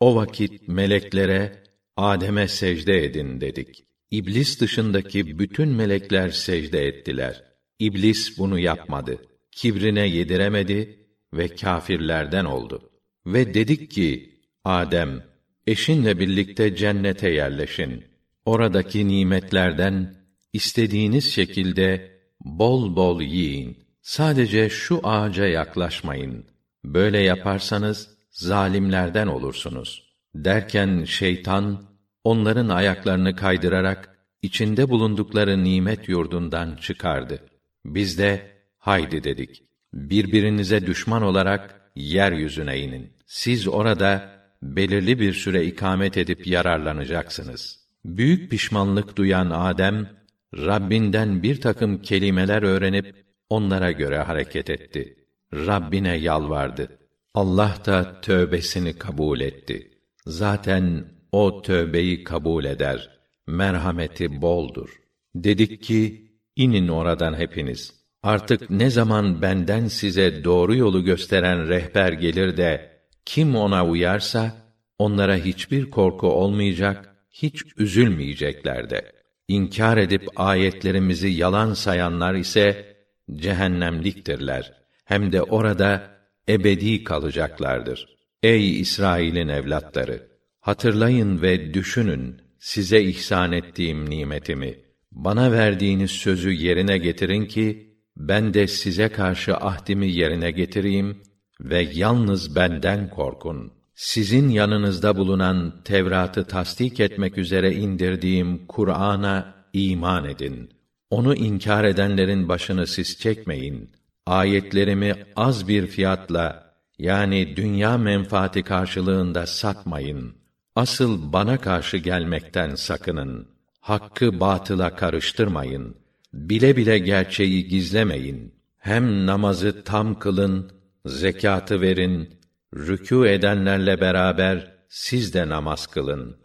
O vakit meleklere Adem'e secde edin dedik. İblis dışındaki bütün melekler secde ettiler. İblis bunu yapmadı. Kibrine yediremedi ve kâfirlerden oldu. Ve dedik ki, Adem, eşinle birlikte cennete yerleşin. Oradaki nimetlerden istediğiniz şekilde bol bol yiyin. Sadece şu ağaca yaklaşmayın. Böyle yaparsanız zalimlerden olursunuz. Derken şeytan onların ayaklarını kaydırarak içinde bulundukları nimet yurdundan çıkardı. Biz de haydi dedik. Birbirinize düşman olarak yeryüzüne inin. Siz orada belirli bir süre ikamet edip yararlanacaksınız. Büyük pişmanlık duyan Adem, Rabbinden bir takım kelimeler öğrenip onlara göre hareket etti. Rabbine yalvardı. Allah da tövbesini kabul etti. Zaten o tövbeyi kabul eder. Merhameti boldur. Dedik ki, inin oradan hepiniz. Artık ne zaman benden size doğru yolu gösteren rehber gelir de kim ona uyarsa onlara hiçbir korku olmayacak, hiç üzülmeyecekler de. İnkar edip ayetlerimizi yalan sayanlar ise cehennemliktirler. Hem de orada ebedi kalacaklardır. Ey İsrail'in evlatları, hatırlayın ve düşünün size ihsan ettiğim nimetimi. Bana verdiğiniz sözü yerine getirin ki ben de size karşı ahdimi yerine getireyim ve yalnız benden korkun. Sizin yanınızda bulunan Tevrat'ı tasdik etmek üzere indirdiğim Kur'an'a iman edin. Onu inkar edenlerin başını siz çekmeyin. Ayetlerimi az bir fiyatla yani dünya menfaati karşılığında satmayın. Asıl bana karşı gelmekten sakının. Hakkı batıla karıştırmayın. Bile bile gerçeği gizlemeyin. Hem namazı tam kılın, zekatı verin, rükû edenlerle beraber siz de namaz kılın.